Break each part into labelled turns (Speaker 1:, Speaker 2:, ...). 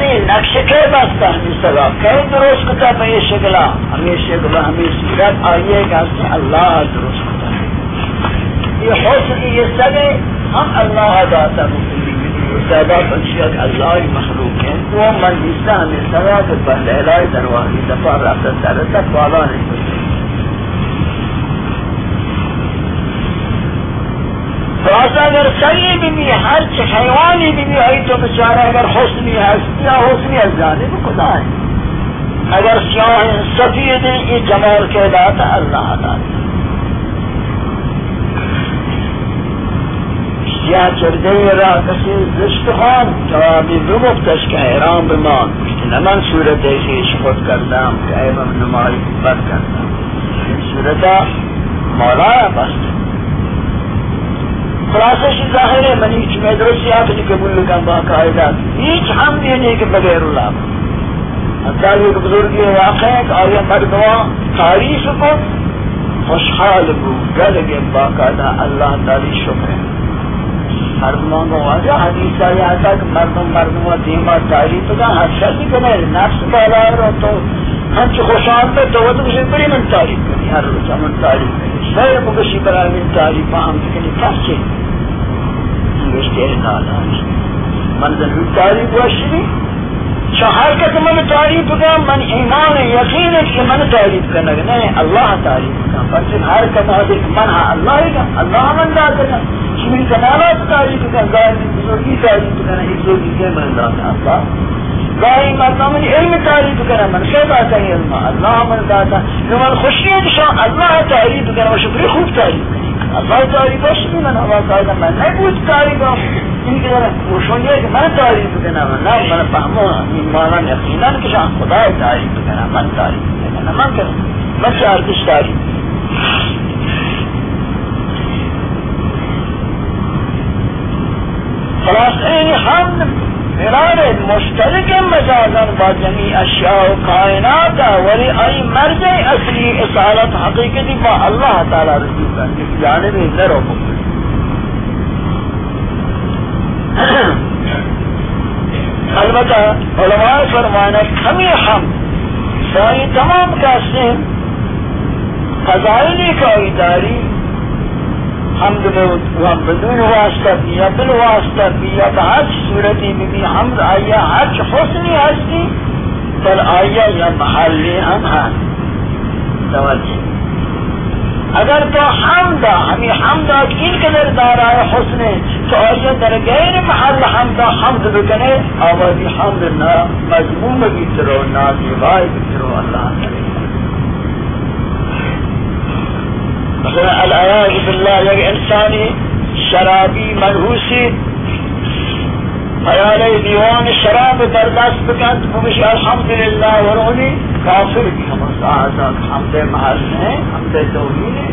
Speaker 1: کہتے نقش کے بستا ہمیں سگا کئی درست کتا پہ یہ شکلا ہمیں شکلا ہمیں سیرت آئیے گا ہیں اللہ درست کتا یہ ہو سکے یہ سگے، ہم اللہ داتا صاحبہ سبا پنشیت اللہ مخلوق ہیں۔ وہ من جسا ہمیں سگا کہ پہلے لائی دفعہ رابطہ رفت درستک والا نہیں۔ خلاصہ اگر سری بھی بھی ہر حیوانی بھی بھی تو بچارہ اگر حسنی ہے یا حسنی ہے جانب خدا ہے۔ اگر سیاہ سفید یہ جمال کے داتا اللہ داتا سیاہ چردے را کسی رشت خان جوابی بمفتش کہ حیران بمان نمن صورت ایسی شخص کردم کہ ایبم نمائی بد کردم۔ این صورتا مولا بست۔ خلاصہ شی ظاہر ہے، منی چ میں آپ نے قبول لگا باقاعدہ ہیچ ہم دینے کے بغیر اللہ. حتیٰ یہ بزرگی واقع ہے کہ آیا مردوا تعریف کو خوشحال بو، گل کے باقاعدہ اللہ تعالی شکر ہے. مردمان کو واجہ حدیث آیا آتا کہ مردم مردم دیما تعریف کا ہر شخص کنے نفس بالا رو تو ہم چو خوشحال پہ تو وہ تو مجھے بڑی من تعریف کرنی، ہر روز من تعریف کرنی شاید بکشی برای من تعریف ہم تکنی کس چیز؟ گشتے نالا تعریف وشنی شہر کا تو من تعریف کا من ایمان یقین ہے کہ من تعریف کرنا گا نہیں اللہ تعریف کا پر ہر کتا دیکھ من ہاں اللہ کا اللہ من دا کرنا شمین کمالات تعریف کا ظاہر بزرگی تعریف کرنا ایک زوجی کے من دا اللہ گاہی مرنا من علم تعریف کرنا من خیب آتا ہے علم، اللہ من داتا من خوشی ہے کہ شاہ اللہ تعریف کرنا و شکری خوب تعریف کرنا اول تاریخاش میمن اول تاریخ من نگوید تاریخاش این که داره گوشونیه یک من داری بکنم نه من فهمم. این مانم یقینا که شان داری تاریخ بکنم من تاریخ بکنم من که من چه ارزش تاریخ. خلاص این هم فرار مشترک مجازن با جميع اشیاء و کائنات ولی ای مرجع اصلی اصالت حقیقتی با اللہ تعالی رسول کرنے کی جانب نر و البتہ علماء فرمانا ہمیں ہم سائی تمام کہتے فضائلی کا اداری حمد ہم بدون واسطہ بیا بل واسطہ بیا ہر صورتی بھی حمد آیا، ہر حسنی ہستی، بل آیا یا محلی ہم ہاں توجہ۔ اگر تو حمد، ہمیں حمد این قدر دارا ہے حسن، تو آیا در غیر محل حمد حمد بکنے آوازی حمد نا مضموم بھی ترو، نا دیوائی بھی ترو، اللہ کرے۔ مثلا العیاض باللہ یک انسانی شرابی منحوسی خیال دیوان شراب بردست بکند بگش الحمدللہ ورونی کافر بھی ہم آزاد حمد محل میں حمد توحید ہے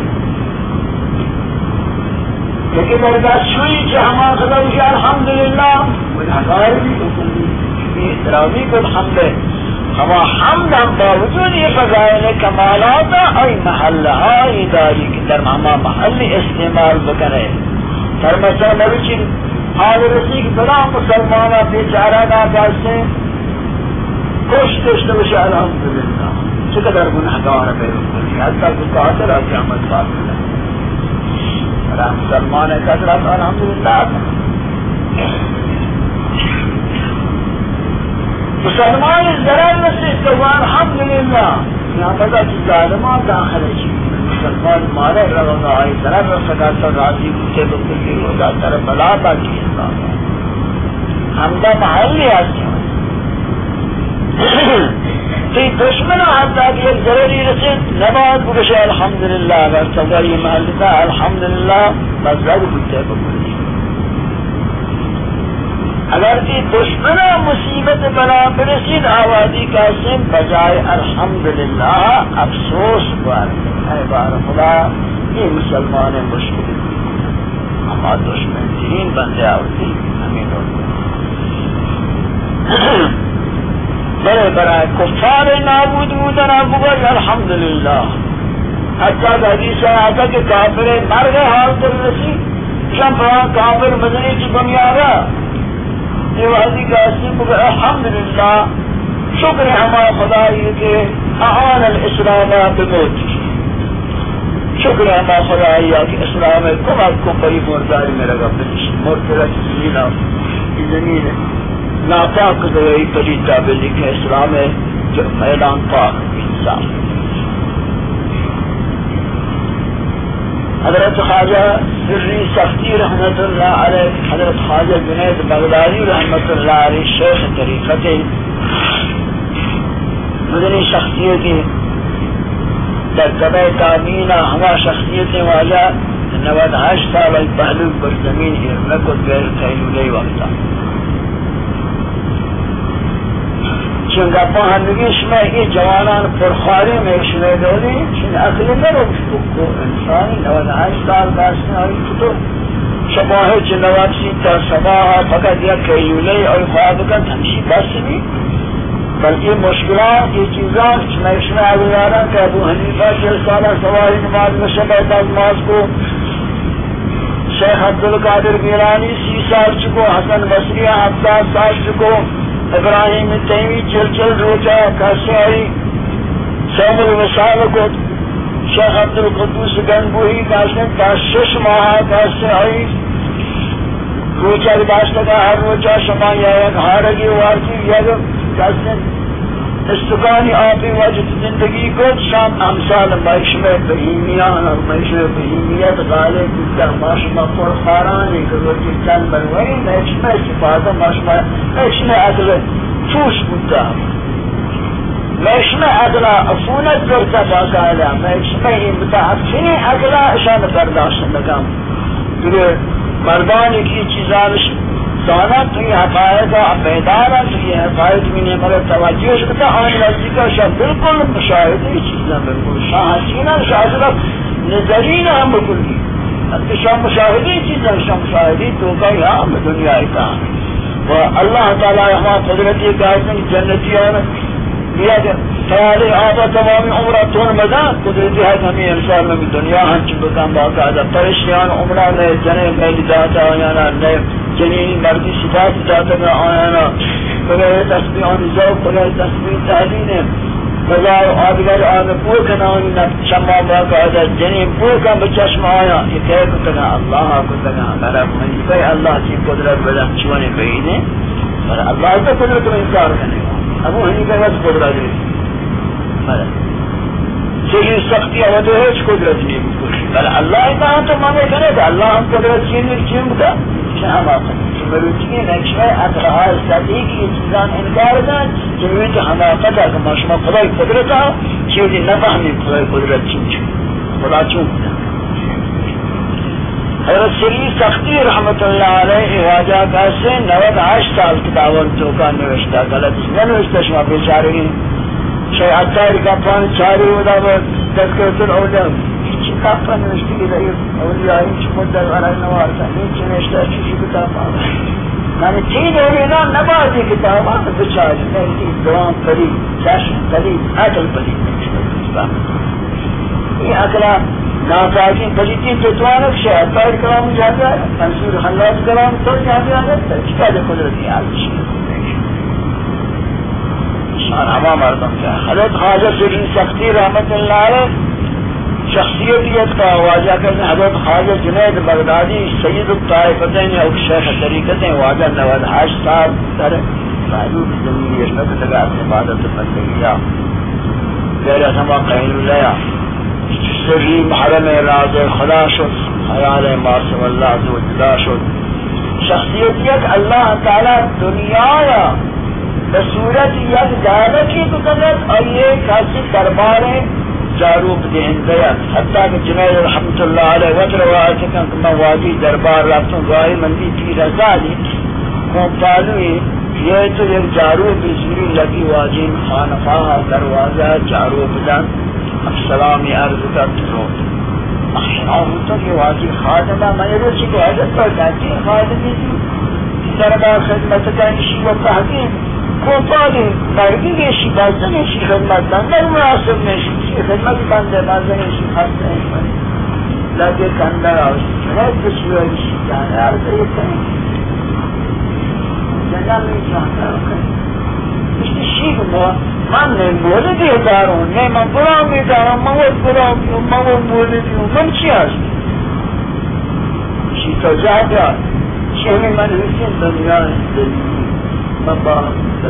Speaker 1: لیکن بردست شوئی کہ ہم خدا بگش الحمدللہ والحقائر بھی حکم احترامی کو حمد ہوا حمد ہم باوجود یہ فضائل کمالات ای محل ہائی داری کی در ہما محل استعمال بکنے۔ در مثلا نبی جی، حال رسی کی بلا مسلمانا بیچارہ نا جاستے کش کشت بشی، الحمدللہ۔ چقدر گناہگار بے رکھنی حتی کہ قاتل آتی احمد بات کرنے رحم مسلمان قدرت الحمدللہ۔ مسلمان ضرر نسی تو الحمدللہ. یہاں پتا کہ ظالمان داخل ہے. مسلمان مارے رہا آئی ضرر رسکا تو راضی کتے بکلی ہوگا تر بلا با کی اسلام حمدہ محلی آتی تی دشمن حتی کہ ایک ضرری رسید نباد بکشے، الحمدللہ. اگر سگر یہ محلی تھا، الحمدللہ. مزد کتے بکلی اگر کی دشمن مصیبت بلا برسید، آوازی کا سم بجائے الحمدللہ، افسوس بار اے بار خدا، یہ مسلمان مشکل ہما دشمن ترین بندے آوازی ہمیں بڑے برائے کفار نابود بودن ابوگر الحمدللہ۔ حتی کہ حدیث آتا کہ کافر مر گئے حال در رسی شم کافر مدنی کی دنیا رہا یہ واضح کا اسم بگر الحمدللہ۔ شکر ہما خدایی کے اعان الاسلام بموتی شکر ہما خدایی کہ اسلام ہے کم کمک کو بری مرداری میں رگا بنش مرترت زمینہ زمین ناپاک دوئی پلیتا بلی کہ اسلام ہے، جو میدان پاک انسان۔ حضرت خواجہ سری سختی رحمت اللہ علیہ حضرت خواجہ جنید بغدادی رحمت اللہ علیہ شیخ طریقت مدنی شخصیت در طبع تعمینہ ہما شخصیت واجہ نواد ہشت سال پہلو پر زمین ارنکت غیر خیلولی وقتا۔ چونگا پاہندگیش میں یہ جوانان پرخواری میں شنے دولی چون اقلی نروش بکو انسانی نواد آج سال باسن آئی کتو شباہ چی نواد سیتا سباہ فقط یک کیولی اور خواب کن ہمشی بس بھی بلکہ مشکلات، یہ چیزان چنے شنے آگیارا کہ ابو حنیفہ چل سالہ سواری نماز میں شبہ نماز کو شیخ عبدالقادر گیرانی سی سال چکو، حسن بصریہ ہفتاد سال چکو ابراہیم تیمی چل چل روچا کسائی سیم الوسال کو شیخ عبد القدوس گنگوہی کاسن کا شش ماہ کاسے روچا لباستا کا ہر روچا شما یا ایک ہارگی وارکی یا کاسن استقانی آبی وجد زندگی کو شام امثال معیش میں بہیمیان اور معیش میں بہیمیت غالب بیتر ماشما پر خارانی کہ وہ جتن بنوئی معیش میں سفاتا ماشما معیش میں عدل چوش بودتا معیش میں عدل افونت کرتا باقاعدہ معیش میں این متحفنی عدل اشان برداشت لگام مردانی کی چیزانش دانا تو حقائق بیدار ہے تو حقائق میں نے مرا توجہ شکتا آن لفظی کا شاہ بالکل مشاہدی چیزیں بالکل شاہ حسینہ شاہ صرف نظرین ہم بکل دی اب شاہ مشاہدی چیزیں شاہ مشاہدی تو کا یہاں دنیا ایتا و اللہ تعالی ہمارا قدرتی قائدن جنتی آنے لیا کہ خیال آبا تمامی عمرہ تون مدان قدرتی ہے ہمیں انسان میں دنیا ہنچ بکن باقاعدہ پریشیان عمرہ لے جنے میلی داتا آیانا یعنی لے جنین مردی صفات جاتا میں آیانا بغیر تسبیح آنی ذوق بغیر تسبیح تحلین بغیر آدگر آن پوکن آنی شما باقاعدہ جنین پوکن بچشم آیا۔ یہ کہہ کتنا اللہ کتنا مرب منیفہ اللہ کی قدرت بدن چونے بہینے اور اللہ کا قدرت میں انکار کرنے گا ابو حنیفہ بس قدرت نہیں مرب صحیح سختی آمده هیچ قدرت نیست بل الله اینا تو مانه کنه که الله هم قدرت چیزی چی بوده چه حماقت که بروچی نکشه اطلاع استدهی که این چیزان انکار دن که ببین تو حماقت اگر ما شما خدای قدرت ها چیزی نفهمیم خدای قدرت چون چون خدا چون حضرت سری سختی رحمت اللہ علیہ واجہ کاسے نوید هشت سال کتاب توکان نوشتا غلط ننوشتا شما بیچاری شای چاری کا پان چاری ہوتا تذکرت العودہ كابان نشتري له أولياء هيك مدة على النوار هيك نشتري شيء كتاب يعني تين أولينا نبادي كتاب هذا بشاري نهدي دوام قريب شاشن قريب أكل قريب یہ اکلا ناپاکی پلیتی تتوانک شاہ تایر کلام جاتے ہیں منصور خلات کلام تو جاتے ہیں کیا دے قدرتی آلشی اور ہما مردم کیا حضرت خواجہ سری سختی رحمت اللہ علیہ شخصیتیت کا واجہ کرنے حضرت خواجہ جنید بغدادی سید الطائفتین یا شیخ طریقتیں واجہ نواد حاج صاحب در محدود زمین یشنک لگا عبادت بندگیا غیر ہما قہل لیا سری محرم راز خدا شد خیال ماسم اللہ عز جدا شد۔ شخصیتیت اللہ تعالی دنیا یا بصورت یک جانب کی دعوتی بکند آئیے کسی دربار جاروب دہندیت حتیٰ کہ جنید رحمت اللہ علیہ وقت روایت کن کہ میں وادی دربار رفتوں، گواہی مندی تھی رضا دی کون پالوی یہ تو یک جاروب زوری لگی۔ واجین خانقاہ دروازہ جاروب دن السلامی عرض کا ترو اخشناؤ ہوتا کہ واجی خادمہ میں یہ روچی کو حضرت پر کہتی خادمی۔ تھی دربار خدمت کا نشی و تحقیم کمپانی برگی نشی بزده نشی خدمت من. در اون مناسب نشی چیه خدمت بنده بزده نشی خدمت من لگه کندر آشی چهار کسی های نشی کنه هر در یک کنی جنگم نیجان در آخری اشتی شیر من نه مولدی دارون نه من دارم من وقت برامی و من وقت من چی هست؟ شیطا جهدار چه؟ می من دنیا هست با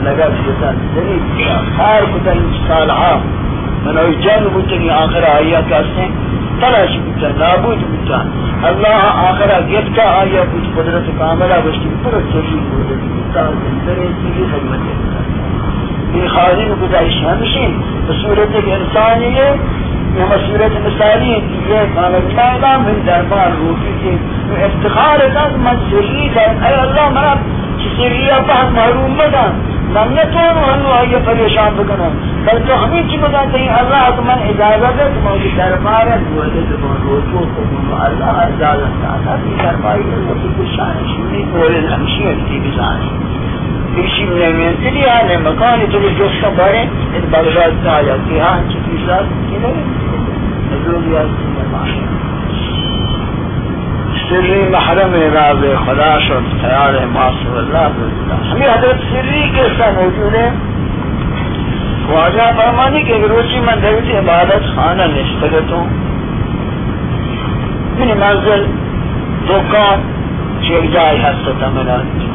Speaker 1: نگاه شدن. یعنی دنیا خار کتن سالها من اوی جنگ بودنی آخر آیا کسنے تلاش بودن، نابود بودن. اللہ آخر گفت کا آیا بود قدرت کاملہ بشتی پر سوشی بودن بودن بودن سیگی خدمت یہ خارج گزارش ہمشین بصورت ایک انسانی ہے یہ صورت مثالی ہے کہ یہ کامل میدان من دربار روحی کے افتخار ہے کہ من سری ہے اے اللہ منا سریہ پاک محروم مدن من آئیے پریشان بکنو بل تو ہمیں چی بدا کہیں اللہ کو اجازت ہے کہ دربار ہے بولے تو من کو اللہ اجازت داتا بھی درباری ہے وہ بولے ہمشی بزانی میں میں تلی آنے مکانی تو بھی جوش کا ان بغداد کا آیا ہاں کی ہے سری محرم راز خدا شد، خیال معصر اللہ ہمیں حضرت سری کے ساتھ موجود ہے خواجہ فرمانی کے روچی من دویت عبادت خانہ نشتگت ہوں یعنی من منزل، دکان چیک جائی ہستا من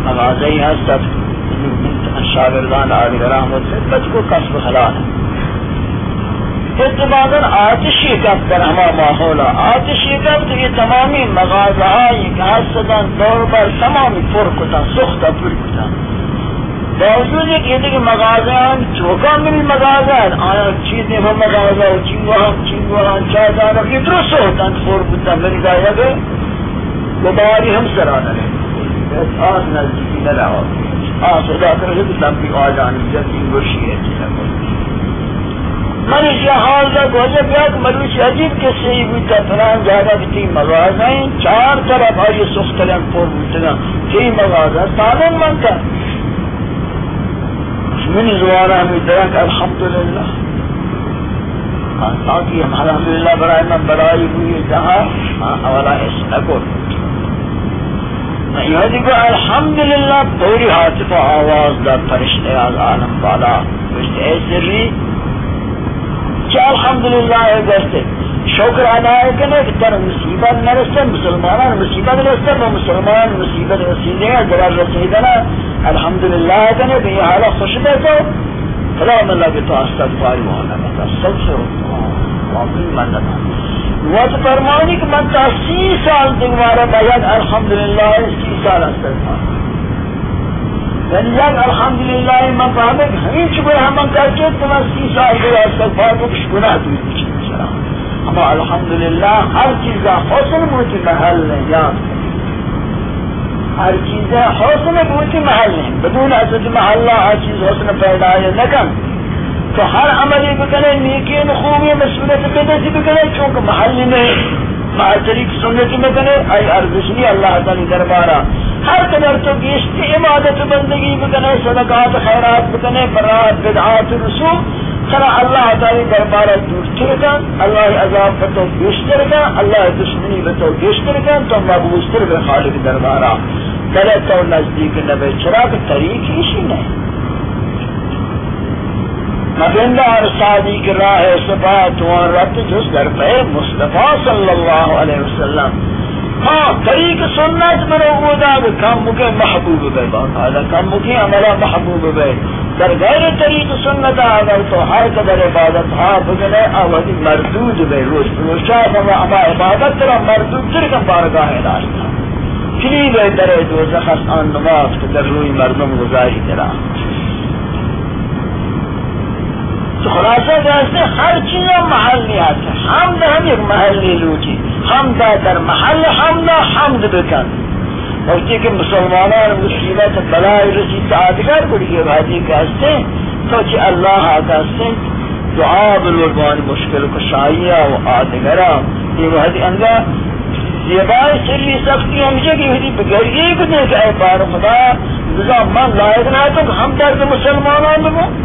Speaker 1: مغازی ہستا من شاگردان آلی رحمت سے بچ کو کسب حلال ہے۔ اتباقا آتشی کب در ہما ماحولا آتشی کب تو یہ تمامی مغازہائی کہ حسدن دور بر تمامی پر کتا سختا پر کتا۔ باوجود ایک یہ دیکھ مغازہان چوکا مل مغازہان آیا چیزیں ہم مغازہ چنگو ہم چنگو ہم چاہ دانا یہ درست ہوتا پر کتا میری گایا گئے گباری ہم سرانا رہے بس آس نزدیکی نہ رہا آس ادا کرے کہ لمبی آجانی جتی گوشی ہے، چیزیں۔ من یہ حال کا گوجے پیا کہ مروچ عجیب کے صحیح بودتا فلان جاگا کی تین مغازیں چار طرف آئی سخت لن پور بودتا تین مغازہ تعلیم من کا۔ من زوارا ہمیں درک الحمدللہ۔ ہاں، تاکہ ہم الحمدللہ برائے من برائی ہوئی جہاں۔ ہاں، اولا اس نکو یہ دیکھو، الحمدللہ پوری حاطف آواز دا فرشتے از عالم بالا فرشتے ایسے بھی کہ الحمدللہ ہے گستے شکر ادا ہے کہ نہیں تر مصیبت نہ رسے مسلمان مصیبت رسے وہ مسلمان مصیبت رسیدے ہیں ضرر رسیدے نا، الحمدللہ ہے کہ نہیں یہ حالہ خوش دے تو خدا اللہ کی تو استغفار ہونا متا سب سے واقعی من لگا وقت فرمانی کہ من تا سی سال دنوارا باید الحمدللہ سی سال استغفار۔ یعنی الحمدللہ من فهمت ہمیں چکے ہم کرتے تو میں سی سال کے استغفار کو کچھ گناہ اما الحمدللہ، ہر چیز حسن بوتی محل ہے، یاد ہر چیز حسن بوتی محل ہے۔ بدون حسن محلہ ہر چیز حسن پیدا ہے نکن تو ہر عملی بکنے نیکی خوبی مسئولت بدسی بکنے چونکہ محل میں مع طریق سنت بکنے ای ارزشنی اللہ تعالی دربارہ ہر قدر تو گیشت عبادت بندگی بکنے صدقات خیرات بکنے برات بدعات رسوم سرا اللہ تعالی دربار دور ترکن اللہ عذاب بتو بیشتر کن اللہ دشمنی بتو بیشتر کن تو مقبوض تر خالق دربارا گلے تو نزدیک نبے چراغ طریق ہی نہیں۔ مبندہ اور سادی کی راہ صفات و رت جس در پہ مصطفیٰ صلی اللہ علیہ وسلم ہاں، طریق سنت میں رو کم مکے محبوب بے باقاعدہ کم مکے عملہ محبوب بے۔ در غیر طریق سنت اگر تو ہر قدر عبادت ہاں بگنے آوازی مردود بے۔ روز روشا فما اما عبادت ترا مردود تر کم بارگاہ علاج تھا کلی بے در دوزخ، آن نماز کہ در روی مردم گزاری ترا۔ خلاصہ جیسے ہر چیز محلی آتا ہے حمد ہم ایک محلی لوٹی جی۔ حمد در محل حمد حمد بکن وقتی کہ مسلمانان مصیبت بلائی رسی تعدگر کری یہ بھاجی کہستے تو چی اللہ کا کہستے دعا بلوگوان مشکل کشائیہ و آدگرہ یہ بھاجی انگا، زیبائی سری سختی ہمشہ کی ہوتی بگریے کنے کہ اے بار خدا۔ رضا من لائق نہ تو ہم درد مسلمانان بگو۔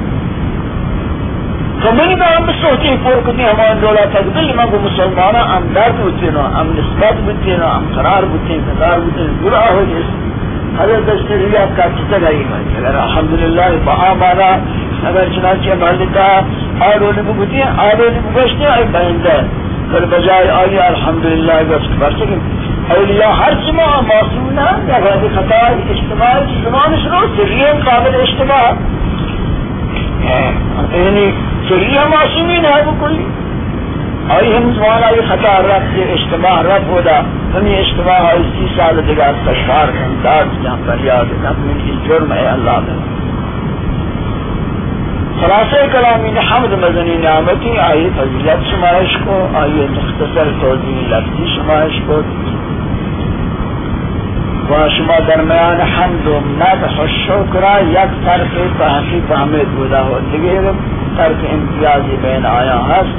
Speaker 1: تو من با ہم سوچی پور کتی ہمان دولا تقبل من کو مسلمانا ہم درد بودتے نا، ہم نسبت بودتے نا، ہم قرار بودتے نا قرار بودتے نا گرا ہو جس حضرت اشتریہ کا کتا گئی من اگر الحمدللہ، بہا مانا، اگر چنانچہ مالکا آلونی بگتی ہیں آلونی بگشتی آئی بہندہ پر بجائے آئی الحمدللہ گفت برسکن اولیاء ہر چما معصوم نہ یا غیر خطا اجتماعی زمان شروع سرین قابل اجتماع۔ ہاں، یعنی سریہ معصومین ہے وہ کوئی آئی ہم زمان آئی خطا رب یہ اجتماع رب ہودا ہمیں اجتماع ہے اسی سال دیگا تشکار امداد جہاں پر یاد نظم کی جرم ہے اللہ میں خلاصہ کلامی حمد مدنی نعمتی آئی فضیلت شمائش کو آئی مختصر توضیح لفظی شمائش کو و شما درمیان حمد و مدح و شکر یک طرف فهمی فهمید بودا و دیگر طرف امتیازی بین آیا هست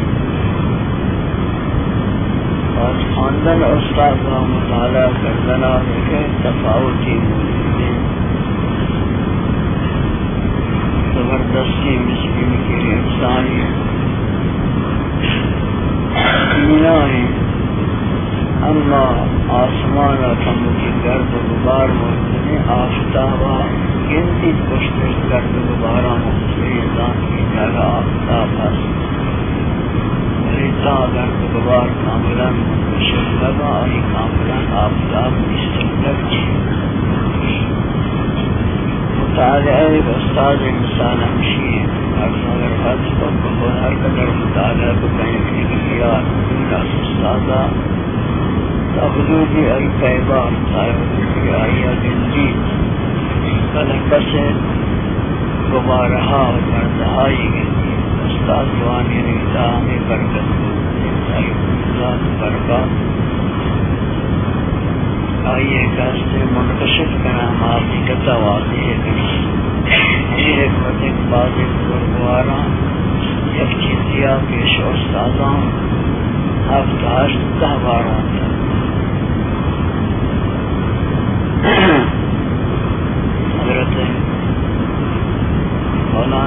Speaker 1: اور خاندان اس استاد کا مطالعہ کرنا ہے تفاوتی میں زبردستی مسلم کے انسان ہے۔ اللہ آسمان رقم کی درد غبار موجود آفتاب گنتی پشت درد غبارہ موجود ذات کی جگہ آفتاب حاصل زادن دوبار کاملن مشغلن آئی کاملن آفتاب مستقلن مطالعہ بستاز انسان ہمشی ہے۔ ہر ہر قدر مطالعہ کو کہیں اپنی بخیرات دنیا گئی استاد جوان منتشر کرام آپ کی کتا واقع ہے ایک جب چیزیا پیش اور سازاں آپ کا ہر تہوار آتا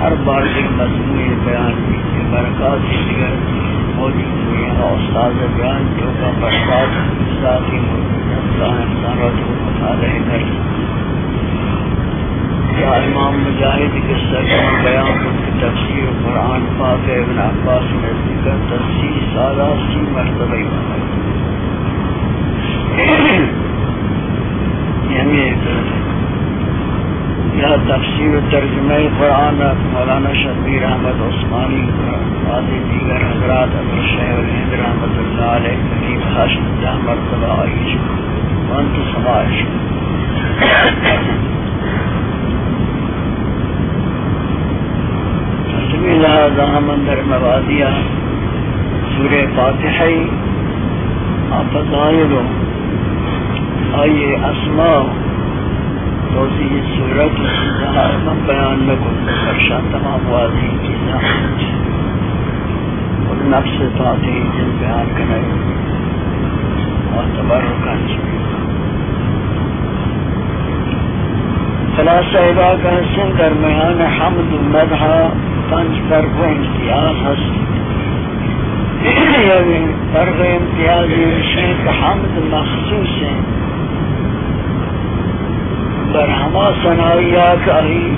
Speaker 1: ہر بار ایک مضموعی بیان بھی کہ برکات دیگر موجود ہوئی ہیں۔ استاد بیان جو کا برکات ذاتی مطالعہ کر یا امام مجاہد کے سرکم بیان کی تفسیر قرآن پاک ابن عباس میں ذکر تفسیر سالہ سی مرتبہ یعنی یا تفسیر ترجمہ قرآن مولانا شبیر احمد عثمانی قاضی دیگر حضرات ابو شیخ الہند رحمت اللہ علیہ قریب حاشم جہ مرتبہ آئیش وانت سمائش لہذا ہم اندر موادیا سور فاتحی آپ ظاہر آئیے اسماء۔ روزی صورت من بیان میں نکن فرشا تمام واضح چیزاں اور نفس فاتحی جن بیان کرنے اور تبرکان چیزاں خلاصہ عبا کا حسن درمیان حمد مدحہ پنج فرق و امتیاز هست یعنی فرق امتیازی یعنی میشه حمد مخصوص ہے بر ہما صنایات آئی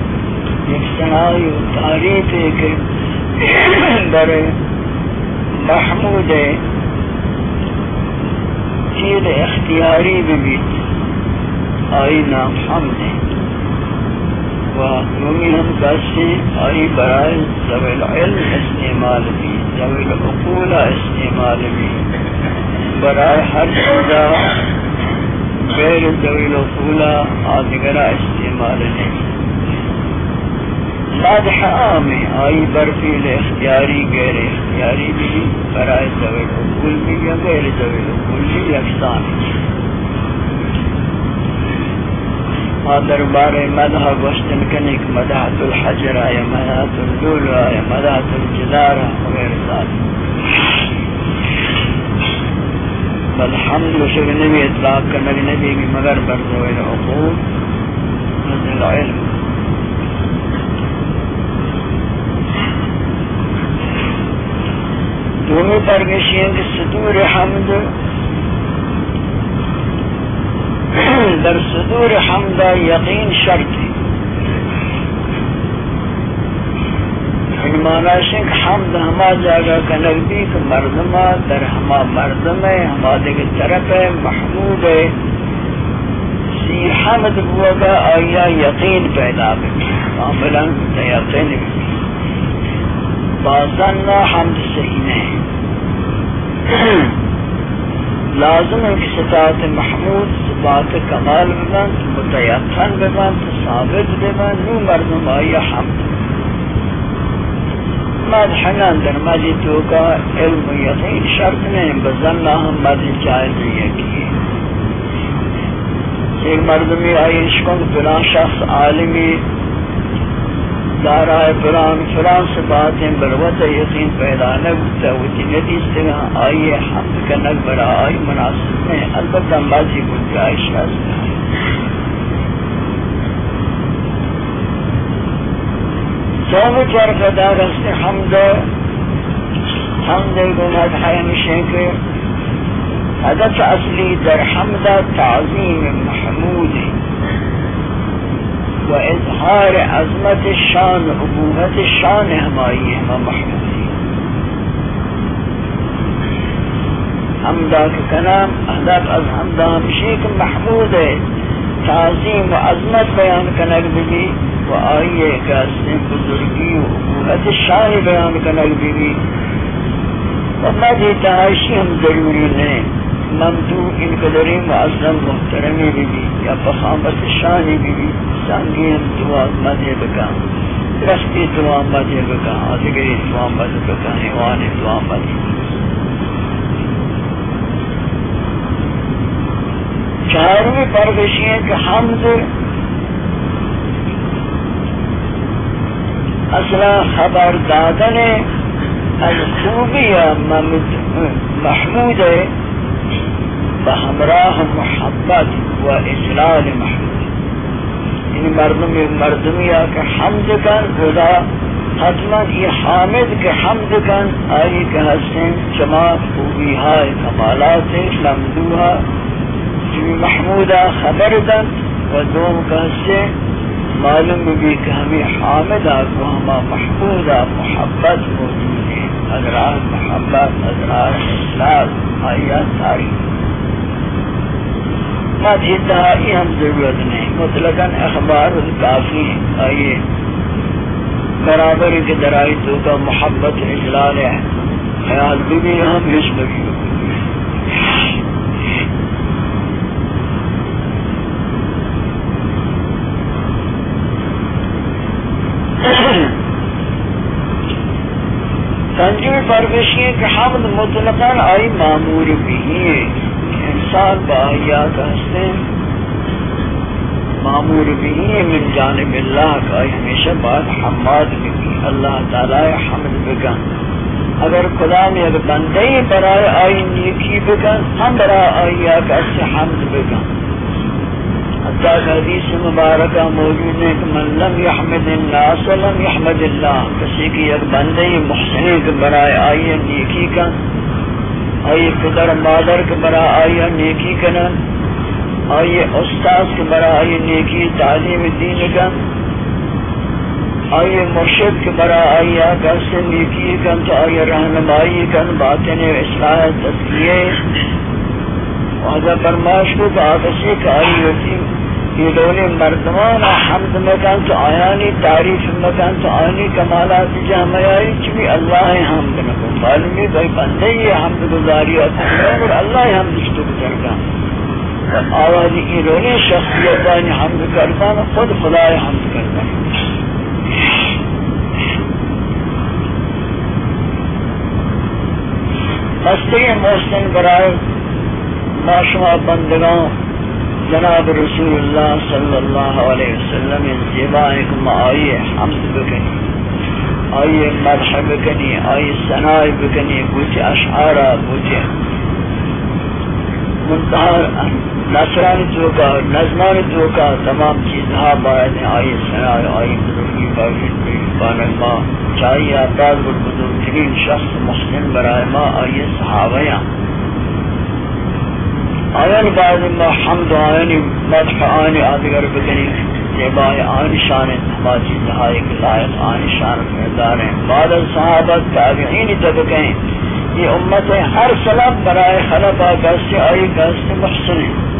Speaker 1: ایک صنائی و تعریف ہے کہ بر محمود چیز اختیاری بھی آئی نام حمد ہے ومی ہم کہتے آئی برائے زویل علم استعمال بھی زویل عقول استعمال بھی۔ برائے ہر چیزا غیر زویل عقول آدگر استعمال نہیں مادح عام آئی برفیل اختیاری، غیر اختیاری بھی، برائے زویل عقول بھی یا غیر زویل عقول بھی۔ یکسان دربار مدح گوشتن کنک مدحت الحجر آیا مدحت الدول آیا مدحت الجدار وغیر ذالک بل حمد شب نبی اطلاق کرنگ نبی کی مگر بردوئل عقوب نزل علم دومی پرگشین کی صدور حمد، در صدور حمد یقین شرطی۔ ان معنی کہ حمد ہما جاگا کا نقدی کہ مردمہ در ہما مردم ہے ہما دیکھ طرف ہے محمود ہے۔ سی حمد بوگا آیا یقین پیدا بھی کاملا ہاں، یقین بھی بازن حمد صحیح نہیں۔ لازم ہے کہ صفات محمود، صفات کمال ببن متیقن ببن ثابت ببن نو مردم آئی حمد۔ مدحنان در مجی تو کا علم و یقین شرط نہیں بزن ہم مدح جائز ہے کی ایک مردمی آئی شکن فلان شخص عالمی دارا فلان فلان سے باتیں بلوت یقین پیدا نہ ہوتا، وہ جنتی سے آئیے حمد کا نگ برا آئی، مناسب میں البتہ بازی گنجائش حاصل ہے۔ دام چرخ در است حمد حمد گومد همیشه که هدف اصلی در حمد تعظیم محمود. و اظهار عظمت شان عبوبت شان همایی همه محمودی حمدا که کنم هدف از حمدا همیشه که محمود تعظیم و عظمت بیان کنک بگی. و آئیے کا سن بزرگی و عبوت شان بیان کنگ بھی و مدی تحاشی ہم ضروری نہیں ممدو ان قدری معظم محترمی بھی بھی یا بخامت شانی بھی بھی سنگین دعا مدھے بکا۔ رستی دعا مدھے بکا۔ آدھگری دعا مدھے بکا۔ حیوان دعا مدھے چہارویں پرگشی ہے کہ حمد اصلا خبر دادن خوبی محمود ہے بہمراہ محبت و اجلال محبوب یعنی مردم مردمی کہ حمد کن، خدا حتما یہ حامد کے حمد کن، آئی کہ حسن چما خوبی ہائے، کمالات لمدوہا. یعنی جمی محمودہ خبر دن و دوم کا حسن معلوم بھی کہ ہمیں حامد کو ہما محبوب محبت موجود ہے حضرات محبت حضرات اصلاح آیا ساری۔ مد انتہائی ہم ضرورت نہیں، مطلقا اخبار کافی آئیے برابر کے درائی کا محبت اجلال ہے۔ خیال بھی بھی ہم اس بری سنجوی پروشی کہ حمد مطلقا آئی معمور بھی انسان با آیات ہستیں معمور بھی من جانب اللہ کا ہمیشہ بات حماد بھی اللہ تعالی حمد بکن اگر خدا نے اگر بندے برائے آئی نیکی بکن ہم برائے آئی آکا سے حمد بکن حتیٰ کہ حدیث مبارکہ موجود ہے کہ من لم يحمد الناس لم يحمد اللہ، کسی کی ایک بندے محسنی کے برائے آئیے نیکی کا آئیے پدر مادر کے برائے آئیے نیکی کا آئیے استاذ کے برائے آئیے نیکی تعلیم دین کا آئیے مرشد کے برا آئیے کیسے نیکی کن تو آئیے رہنمائی کن باطن اصلاح تذکیے وہاں فرماش کو تو آگسی کہ آئی ہوتی۔ یہ دولے مردمان حمد مکان تو آیانی تعریف مکان تو آیانی، کمالات جامع آئی چمی اللہ حمد نکو۔ معلومی بھائی بندے یہ حمد گزاری اور اللہ حمد شتو گزرگا آوازی کی دولے شخصیت حمد کرتا خود خدا حمد کرتا مستی محسن برائے ما شما بندگان جناب رسول اللہ صلی اللہ علیہ وسلم زیبائیں آئیے حمد بکنی، آئیے مدح بکنی، آئیے سنائی بکنی بوچے اشعارا بوچے منتحر نصرانی توکا نظمان توکا تمام چیزها باید ہیں، آئیے سنائی آئیے بزرگی باوشد بانک ما چاہیے آتاز بزرگترین شخص مسلم برائے ما آئیے صحابیاں۔ آیان بعض ما حمد آیانی مدح آیانی آدگر بکنی جبای آیانی شان ہما چیز ہائی کہ لائق آیانی شان مردار ہیں بعد صحابت تابعین طبقیں یہ امت ہر سلام برائے خلق آگست آئی گست محسن ہیں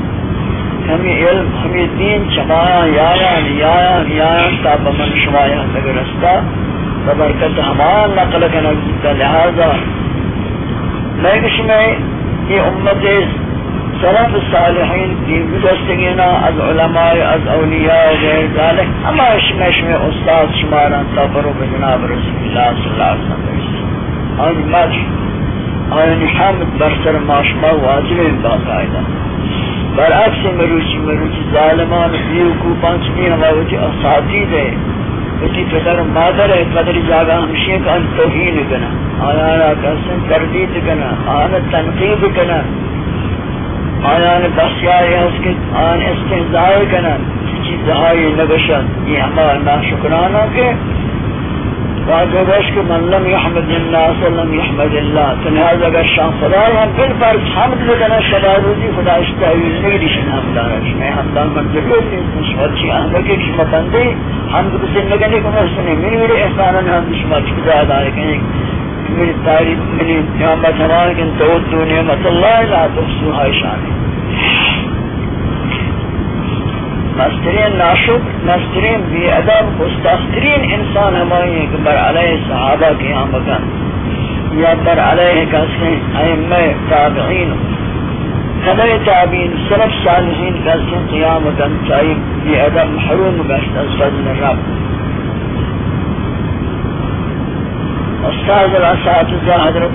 Speaker 1: ہمیں علم ہمیں دین چمایا یایان یایان یایان تاب من شمایا تک رستا ببرکت ہمان نقل کا نقل لہذا میں کچھ میں یہ امت سلف الصالحین دین گزشتگینا، از علماء، از اولیاء و غیر ذالک، اما اشمش میں استاد شماران تبرو بجناب رسول اللہ صلی اللہ علیہ وسلم. آن مج آن حمد برسر ماشما واجب باقاعدہ برعکس مروچی مروچی ظالمان بیوکو پانچمی ہمارے جی اساتید ہے. اسی پدر مادر ہے قدر جاگا ہمشی کا ان توہین کنا آیا آیا کسن تردید کنا آنا تنقیب کنا. آیان بسیاری اس کے آن استحضائی کنن چیز ہائی نگشن یہ ہمارا ناشکرانہ کے واجہ گوش کہ من لم يحمد اللہ سلم يحمد اللہ تنہاز اگر شان خدا ہم پھر پر حمد لکنا شبا روزی خدا اشتاویل نگری شن حمدارا شمیں حمدان من ضرور نہیں شمار چی احمد کے شما بندے حمد بسن نگنے کو محسنے میری میرے احسانا حمد شما چکتا آدھائے کہیں میری تعریف میری نعمت ہمارے کن تودو نعمت اللہ لا تفسوها شانی مسترین ناشک مسترین بی ادب مستخرین انسان ہماری ہیں کہ بر علیہ صحابہ کی ہم بکن یا بر علیہ کسیں ائمہ تابعین۔ خبر تابعین صرف صالحین کسیں قیام بکن چاہیے بی ادب محروم گشت از فضل رب۔ استاد الاساتذہ حضرت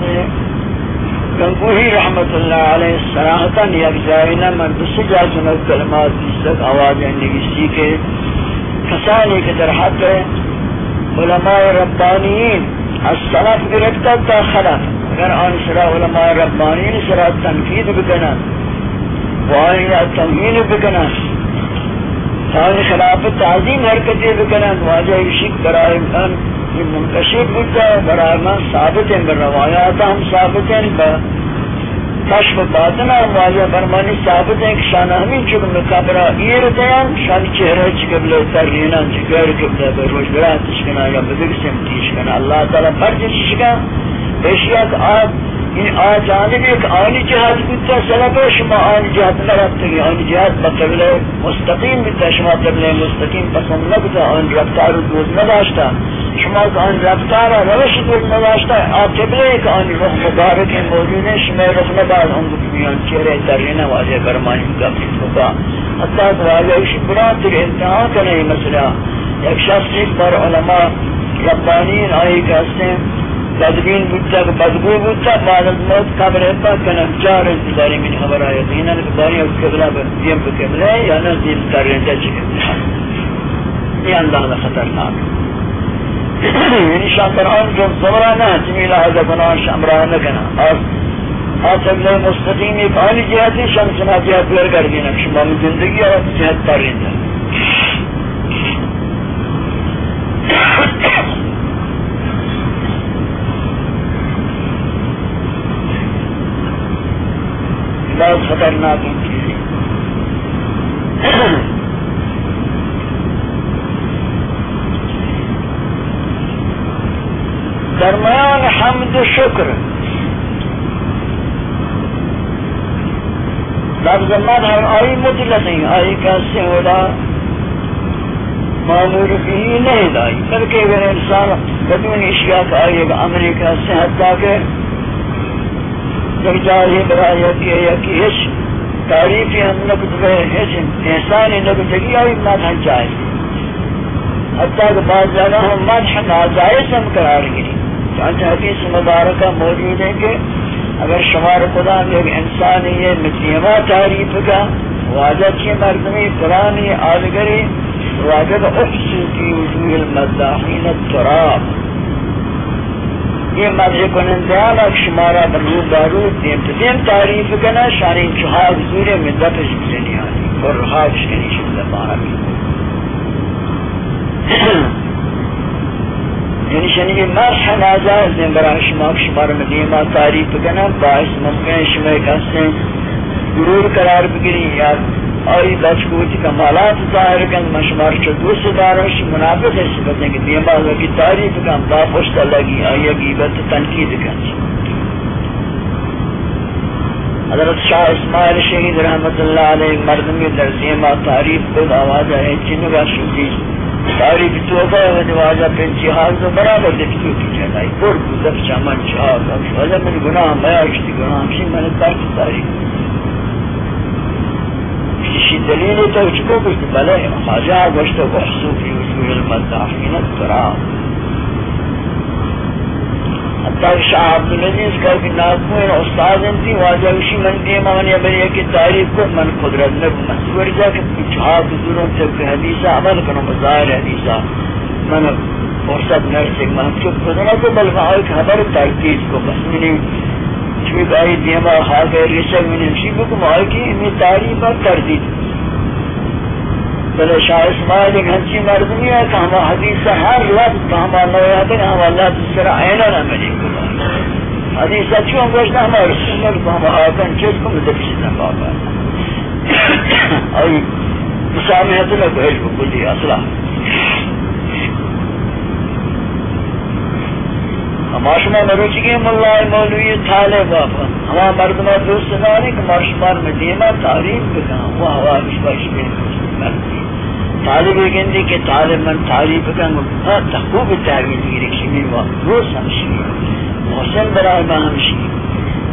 Speaker 1: گنگوہی رحمت اللہ علیہ سراحتاً یک جائنا من دس جا جنب کلمات جس آواز نگیسی کے کسانی کے در حق علماء ربانیین السلف گرفتا تا خلف اگر آن سرا علماء ربانیین سرا تنفید بکنا وایا تمہین بکنا ثانی خلاف تعظیم حرکتی بکنا واجہ شک برائے این منتشر بود برای من ثابت این بر روایات هم ثابت این بر کشف باطن هم واضح برمانی ثابت این که شان همین چون مقابرا ایر دیان شان چهره چی قبل ترینان چی گیر قبل به روش براتش کنا یا بدرسیم تیش کنا اللہ تعالی فرجش کنا پیشیت آب این آ جانب ایک آنی جہاد بیتا سلب شما آنی جہاد نرابتا آنی جہاد مطلب بقبل مستقیم بیتا شما قبل مستقیم پسند نبتا آن رفتار دوز نداشتا شما آن رفتار روش دوز نداشتا آب قبل ایک آنی روح مبارک موجود ہے شما روح نباد ہم بیان چہرے ترین واضح برمانی مقابل خدا حتی کہ واضح اسی بران تر انتہا کرنے مسئلہ ایک شخص ایک بار علماء ربانین آئی کہتے ہیں بدبین بودتا کہ بدبو بودتا بعد از موت قبر اتا کنم چار انتظاری من خبر آیا. دینا نکباری از قبلہ دیم پہ قبلہ یا نا دیم ترینتا چکے یہ اندازہ خطرناک. یعنی شاکران جو زمرانا جمیل حضا کنان شمراہ نکنا اور آتبلہ مستقیم ایک آنی جہتی شمسنا جہت ور کر دینا شما میں زندگی اور جہت ترینتا بہت خطرناک چیزیں درمیان حمد شکر۔ لفظ مدھر آئی مطلق نہیں، آئی کیسے ہوگا معمول بھی نہیں لائی، بلکہ اگر انسان بدون اشیاء کا آئی ایک امریکہ سے حتیٰ کہ جاہی برای یکی یکی ہش تعریفی ہم نکت بے ہش احسانی نکت کی آئی مدح جائز حتیٰ کہ بعض جگہ ہم مدح نازائز ہم قرار گری چانچہ حدیث مبارکہ موجود ہے کہ اگر شمار خدا میں ایک انسانی یہ متیمہ تعریف کا واجب کی مردمی قرآنی آدگری واجب احسو کی وجوہ المداحین التراب۔ یہ مدعی کننده هم اگه شما را به رو بارود دیم تو دیم تعریف کنه شان این چهار زور مدتش بزنی هانی برخاش کنی شده با بی یعنی شنیگی مرحن از دیم برای شما که شما را مدیم تعریف کنه باعث ممکن شما یک هستن گرور قرار بگیری یا آئی بچکوچ کمالات ظاہر کن مشمار چو دوست دارش منافق ہے سبتیں کہ دیماغ کی تعریف کن، با پشت لگی آئی گیبت تنقید کن. حضرت شاہ اسماعیل شہید رحمت اللہ علیہ مردمی در دیما تعریف کو آوازہ ہے چنگا شکری تعریف توبہ ہے واجہ پنچی حال تو برابر دفتو کی جنائی پر دفت چامن چاہ وجہ من گناہ بیاشتی گناہ ہمشی من ترک تعریف کسی دلیل تو اس کو کچھ بلے خواجہ گوشت بحثو فی وجوه المدافین التراب. حتی شاہ عبدالعزیز کا کہ ناکوین استاد انتی واجہ اسی من دیما من یا بری کی تعریف کو من قدرت نب منصور جا کہ چہا بزروں سے کہ حدیثہ عمل کنو مظاہر حدیثہ من فرصت نرسک من چک قدرت بل معائی خبر ترکیز کو بس منی چوی بائی دیما حاضر رسل من امشی بکم آئی کی امی تعریف کر دی بلے شاہ اسماعیل ایک ہنچی مردمی ہے کہ ہما حدیث سے ہر وقت ہما نویات ہے ہما اللہ تسرا عینا نہ ملی حدیث اچھو ہم گوشتا ہما رسول اللہ کو ہما آکن چیز کو مدرشتا بابا آئی مسامحت اللہ کو علم کلی اصلاح ہما شما مروچی کے ملا مولوی تھالے بابا۔ ہما مردمہ دوست داری کہ مرشمار میں دیما تعریف بکا وہ ہوا اشباش کے طالب گندی طالب من تعریف کا تحقوق تعریف کی رکشی میں سمشی محسن برائے میں ہمشی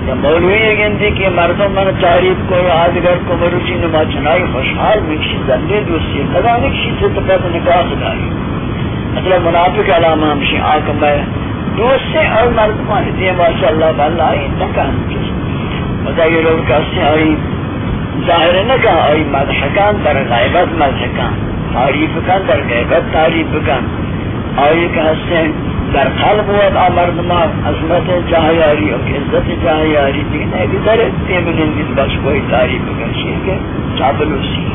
Speaker 1: یا مولوی گندی کے مردم من تعریف کو آدگر کو مروچی نما چنائی، خوشحال مکشی زندے دوستی لگا نکشی سے تو پہتا نکاح داری۔ مطلب منافق علامہ ہمشی آکم میں دوست سے اور مردمان دیئے ماشاء اللہ باللہ آئی نکان مطلب یہ لوگ کہتے ہیں آئی ظاہر نہ کہا آئی مدحکان در غیبت مدحکان۔ تعریف کن در غیبت تعریف کن آئی کہ ہستے در قلب و مردمان عظمت جاہیاری اور عزت جاہیاری دین ہے کہ در تیمن اندیز بخش کوئی تعریف کرشی کہ چابلوسی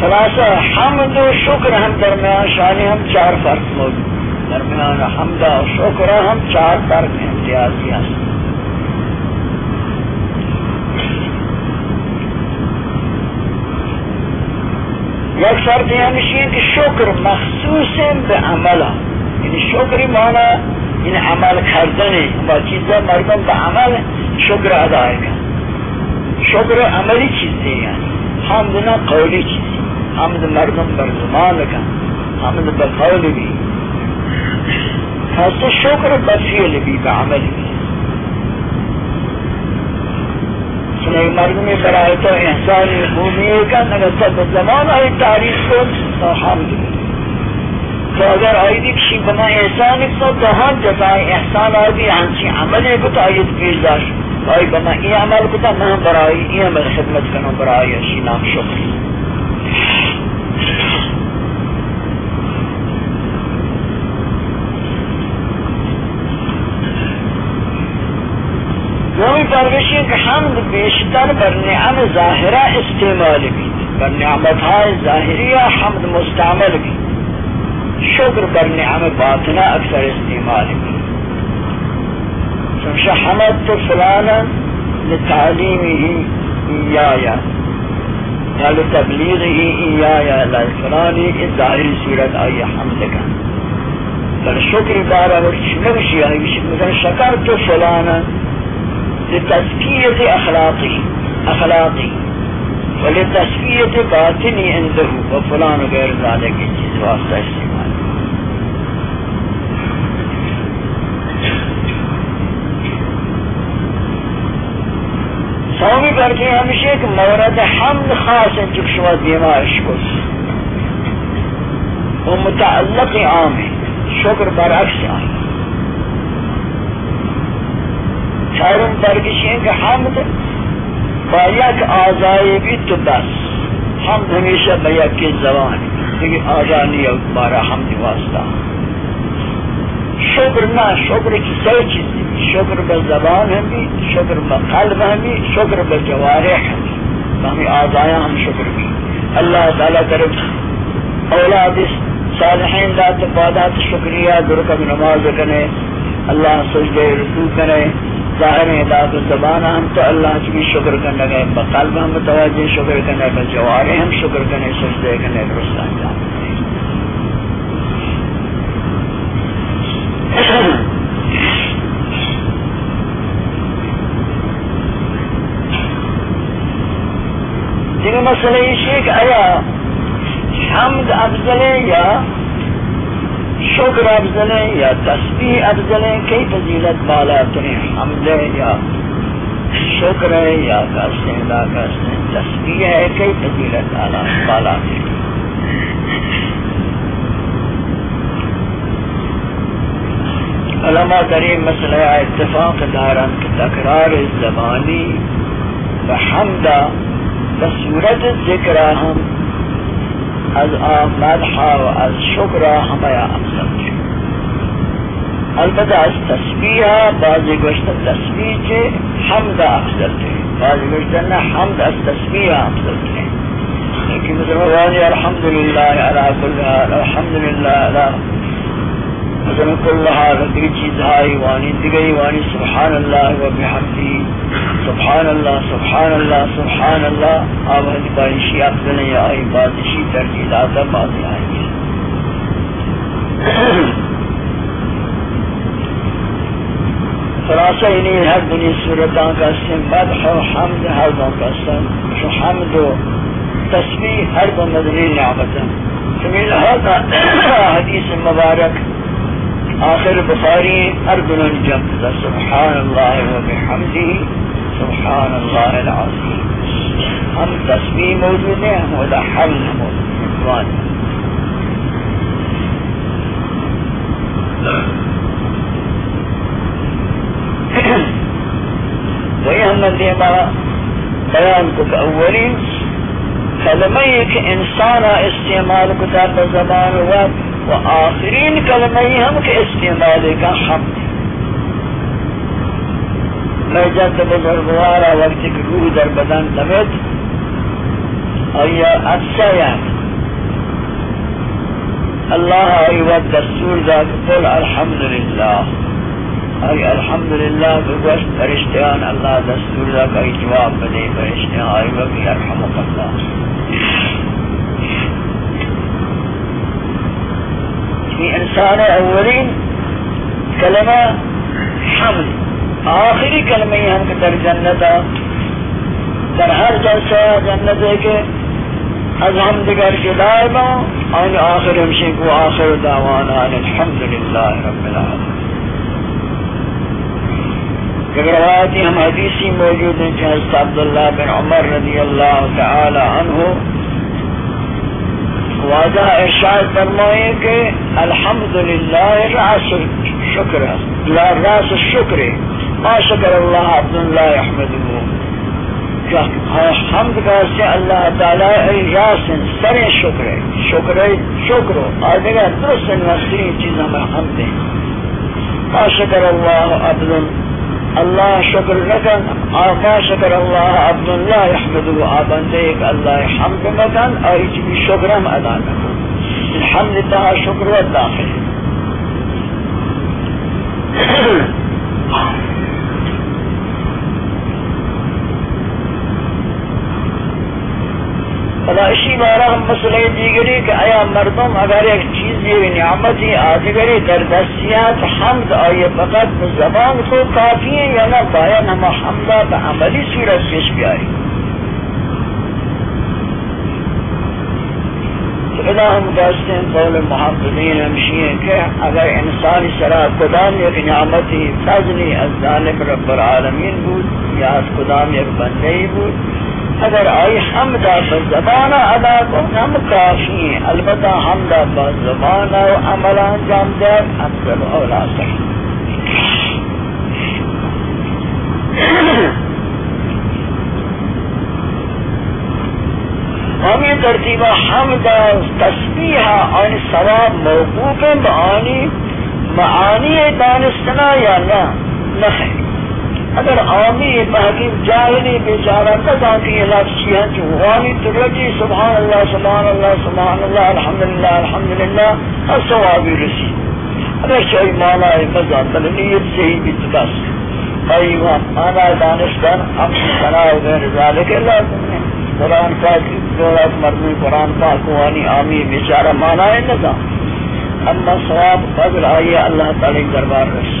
Speaker 1: خلاصہ، حمد و شکر ہم درمیان شانی ہم چار فرق موجود۔ درمیان حمد و شکر ہم چار فرق امتیازی ہیں یک شرط ہمشی کہ شکر مخصوص به عمل یعنی شکری مانا این عمل کردن با چیزا مردم به عمل شکر ادا کن شکر عملی چیزی یعنی حمد نه قولی چیزی حمد مردم بر زمان کن حمد به قول بی خاصه شکر به فعل بی به عمل بی سنے میں برائے تو احسان بھومی کا نگر زمان آئی تاریخ کو تو حمد تو اگر آئی دی کشی بنا احسانی کو تو ہم جزائے احسان آئی دی ہنچی عملی کو تو آئی پیش داشت آئی بنا یہ عمل کو تو نہ برائی یہ عمل خدمت کرنا برائی اسی نام شکریہ دومی پرگشی کہ حمد بیشتر بر نعم ظاہرہ استعمال بھی بر نعمت ظاہریہ حمد مستعمل بھی شکر بر نعم باطنہ اکثر استعمال بھی سمشا حمد تو فلانا لتعلیمی ہی ایایا یا لتبلیغی ہی ایایا لفلانی کی ظاہری صورت آئی حمد کا۔ بل شکر بارا ورچ نوشی آئی شکر تو فلانا لتزكية أخلاقه أخلاقي ولتزكية باطني عنده وفلان غير ذلك چیز واسطہ استعمال. سومی پر کے ہمیشہ ایک مورد حمد خاص ہے جو شما دیما اشکس وہ متعلق عام ہے شکر برعکس آئی چارم برگشیں کہ حمد با یک آزائی بھی تو بس حمد ہمیشہ با یک کی زبان لیکن آزانی بارا حمد واسطہ۔ شکر نہ، شکر کی سی چیز شکر با زبان ہم بھی، شکر با قلب ہم بھی، شکر با جوارح ہم بھی۔ ہمیں آزایا ہم شکر بھی اللہ تعالیٰ طرف اولاد صالحین دات پادات شکریہ درکہ نماز کرنے، اللہ سجدے رسول کرنے۔ ظاہر عباد زبان ہم تو اللہ کی شکر کرنے گئے بقلب ہم متوجہ شکر کرنے کا بجوارے ہم شکر کرنے سجدے کرنے درست انجام دیگر مسئلہ یہ ہے کہ آیا، حمد افضل ہے یا شکر افضل ہے یا تسبیح افضل ہے کئی فضیلت بالا ترین حمد ہے یا شکر ہے یا کہتے ہیں لا کہتے ہیں تسبیح ہے، کئی فضیلت بالا بالا علماء کریم مسئلہ اتفاق دارن کہ تکرار زبانی بحمدہ بصورت ذکر ہم از مدحا و از شکر همه افضل البته از تسبیح بعضی گوشتن تسبیح چه حمد افضل چه بعضی گوشتن نه حمد، از تسبیح افضل چه اینکه مثل موانی الحمدللہ علی کل حال، الحمدللہ علی مثلا كل هذا چیز ہائی وانی دیگر وانی سبحان اللہ و بحمدی سبحان اللہ سبحان اللہ سبحان اللہ آب حدی بارشی افضل ہے آئی بازشی ترجیل آتا بازی آئی خلاصہ انہیں ہر دنی صورتان کا سن مدح و حمد، ہر دن کا سن شو حمد و تسبیح، ہر دن مدنی نعمتا سمیل هذا حدیث مبارک آخر بخاری أرجل الجنة سبحان الله وبحمده. سبحان الله العظيم. ہم تصویر موجود ہیں ہم حل موجود وہی ہم نے دیما بیان کو اولین انسان استعمال کتا زبان وقت و آخرین کلمہ ہی ہم کے استعمال کا حمد میں جد بزرگوارا وقت کی روح در بدن دمت اور یہ اچھا یعنی اللہ آئی وقت دستور ذات قل الحمد الحمدللہ۔ ای الحمدللہ بگوشت فرشتیان اللہ دستور ذات کا جواب بدے فرشتیان آئی وقت یرحمک اللہ۔ انسان اولین کلمہ حمد آخری کلمہ ہم کے در جنتا در ہر جلسہ جنت ہے کہ از ہم دیگر کے دائما آن آخر ہمشی کو آخر دعوانا الحمدللہ رب العالمين کہ روایتی ہم حدیثی موجود ہیں کہ حضرت عبداللہ بن عمر رضی اللہ تعالی عنہ واضح ارشاد فرمائے کہ الحمدللہ راس شکر لا راس الشکر، ما شکر اللہ عبداللہ احمدہ ہاں، حمد کا سے اللہ تعالی راس سر شکر شکر شکر اور دیگر درست نسری چیز ہمیں حمد ہیں۔ ما شکر اللہ عبداللہ اللہ شکر لکن آقا شکر اللہ، عبداللہ احمدو آبندے ایک اللہ حمد مکن آئی بھی شکرم ادا کن الحمد تہا شکر و داخل خدا مسئلہ دیگری کہ آیا مردم اگر ایک چیز یہ نعمتی آدگری در دستیات حمد آئیے فقط زبان کو کافی ہے یا نہ بایا نما حمدہ با عملی صورت پیش بھی آئی خدا ہم کہتے ہیں قول محافظین ہمشی ہیں کہ اگر انسان سرا قدام یک نعمتی فضلی از ذالب رب العالمین بود یا از قدام یک بندی بود اگر آئی حمدہ بزبانہ ادا کو ہم کافی ہیں۔ البتہ حمدہ بزبانہ و عمل انجام دے افضل اولا صحیح ہمیں ترتیبہ حمدہ تسبیحہ اور ثواب موقوف بآنی معانی دانستنا یا نہ نہ ہے۔ اگر عامی محکیم جاہلی بیچارہ قضا کی لفظی ہیں جو غانی ترجی، سبحان اللہ سبحان اللہ سبحان اللہ، الحمدللہ الحمدللہ، ہر سوابی رسی۔ اگر شئی مانا ہے مزا تلنیت سے ہی بیت بس ای مانا دانشتر ہم سنا غیر ذالک اللہ۔ قرآن پاک، دولت مردمی قرآن پاک، وانی عامی بیچارہ مانا ہے نظام اما ثواب، فضل آئیے اللہ تعالی دربار رسی۔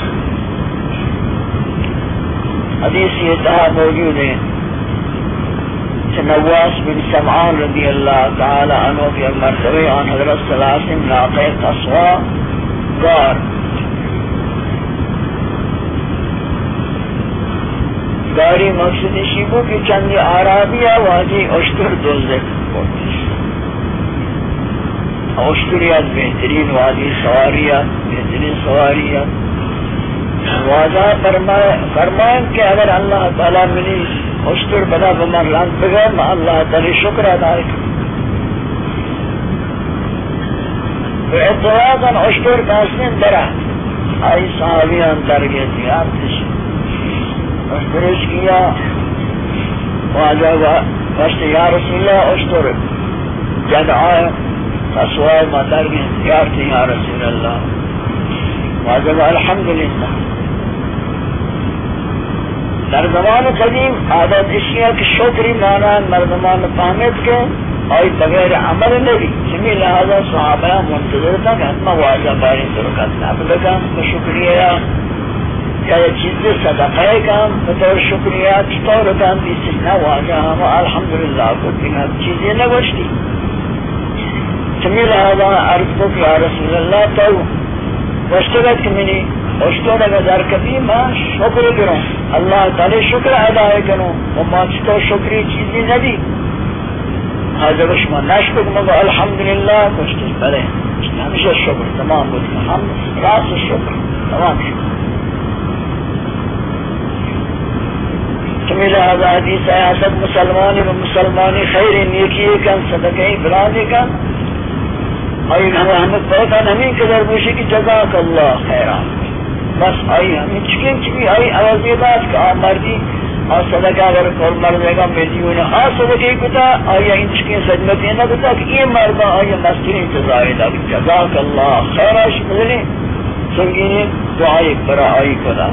Speaker 1: حدیث یہ کہا موجود ہے نواس بن سمعان رضی اللہ تعالی عنہ کے مرتبہ عن حضرت صلی اللہ علیہ قصوہ گار گاری مقصد شیبو کی چند آرابیہ واجی اشتر دوزے اشتریت بہترین وادی سواریت بہترین سواریت واضح فرمائیں کہ اگر اللہ تعالیٰ منی اشتر بنا بمر لانت بغیر میں اللہ تعالی شکر ادا اعتراضاً اشتر کاسنین درہ آئی صحابیان در گئے تھی آپ تشی اشترش کیا؟ واجہ وشت یا رسول اللہ اشتر جد آئے، فسوائے ما در گئے تیار تھی یا رسول اللہ؟ واجہ الحمدللہ۔ در زمان قدیم عادت اشیاء کی شکری مانا مردمان فهمت کے اور بغیر عمل نبی سمی لہذا صحابہ منتظر تھا کہ اتنا واضح باری ترکت نفل کام تو شکریہ۔ یا یہ چیز صدقہ کام بطور شکریہ چطور کام بیسی نہ واضح ہم الحمدللہ کو تینا چیزیں نگوشتی سمی لہذا عرض کو کہ رسول اللہ تو وشتگت کمینی اشتر اگر در کبھی میں شکر کروں اللہ تعالی شکر ادا کروں وہ ماچتو شکری چیزی ندی حاضر شما نشکر مگو، الحمدللہ، کچھ بلے ہمیشہ شکر، تمام بود ہم راس شکر، تمام شکر۔ چمی لہذا حدیث ہے، حسد مسلمانی و مسلمانی خیر نیکی کن صدقی برانی کن آئی ہمیں ہمیں پہتا نہیں قدر بوشی کی جزاک اللہ خیران بس آئی ہمیں چکن چکی آئی عوضی بات کہ آم مردی اور صدقہ اگر کول مردے گا ملیون آ صدقی کتا، آئی ان چکن سجمتی نہ کتا کہ یہ مردہ آئی مسترین جزائی لگ جزاک اللہ، خیر خیراش ملنی سنگینی دعائی برا آئی کدا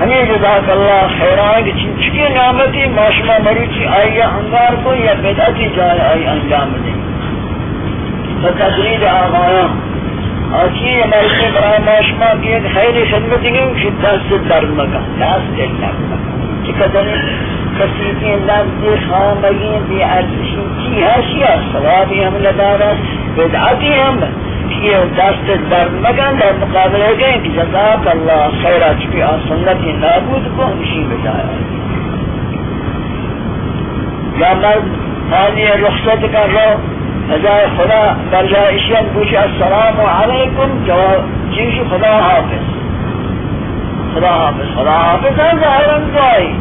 Speaker 1: ہمیں جزاک اللہ خیران کی چنچکی نعمتی معاشمہ مروچی آئی انگار کو یا بدعتی جائے آئی، انجام دیں۔ بتدرید آغایا آچی مرسی برای معاشمہ کی ایک خیر خدمتی نہیں کہ دست درد مکا دست کسی کی خامگی بی ارزشی کی ثوابی ہم لدارا بدعتی ہم یہ دست در مگن در مقابلے گئے کہ جزاک اللہ خیرہ چکی آن نابود کو ہمشی بجایا یا مرد، حالی رخصت کر نجائے خدا در جائے اشیان پوچھے السلام علیکم، جواب چیش خدا حافظ. خدا حافظ. خدا حافظ ہے ظاہران دعائی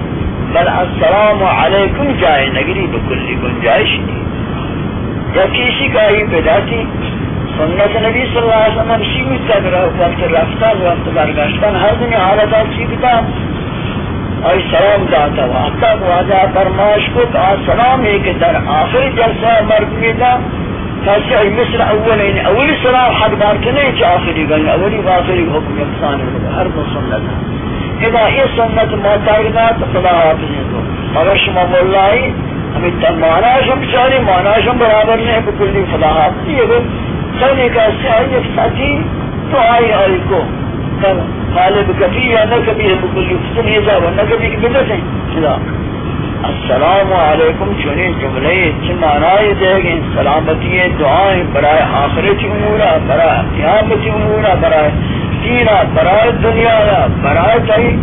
Speaker 1: بل السلام علیکم جائے نگری بکلی گنجائش نہیں یا کسی کا ہی بداتی سنت نبی صلی اللہ علیہ وسلم شی میتر وقت رفتن وقت برگشتن. هر دنی حالتا چی بتا آئی سلام داتا و حتی واجہ فرماش کو کہ سلام ہے کہ در آخر جلسہ مرد میدا تاچہ ای مثل اولین یعنی اولی سلام حق دار کے نہیں، چا آخری گئی اولی و آخری حکم یکسان ہے، ہر دو سنت اذا یہ سنت معتقدہ تو خدا حافظ ہے۔ مگر شما مولائی ہمیں معنی شم چاری معنی شم برابر نہیں بکلی خدا حافظ ہے۔ خیلی کا سیاہی ساتھی تو آئی آئی کو۔ مطلب پر غالب کبھی یا نہ کبھی ہے بالکل فتن یہ جاوہ نہ کبھی بدت ہے۔ السلام علیکم، چنے جملے چمانائی دے گئے سلامتی دعائیں، برائے آخرت امورا برائے قیامت امورا برائے دینا برائے دنیا برائے تائی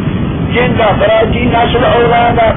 Speaker 1: جندہ برائے دین اصل اولادا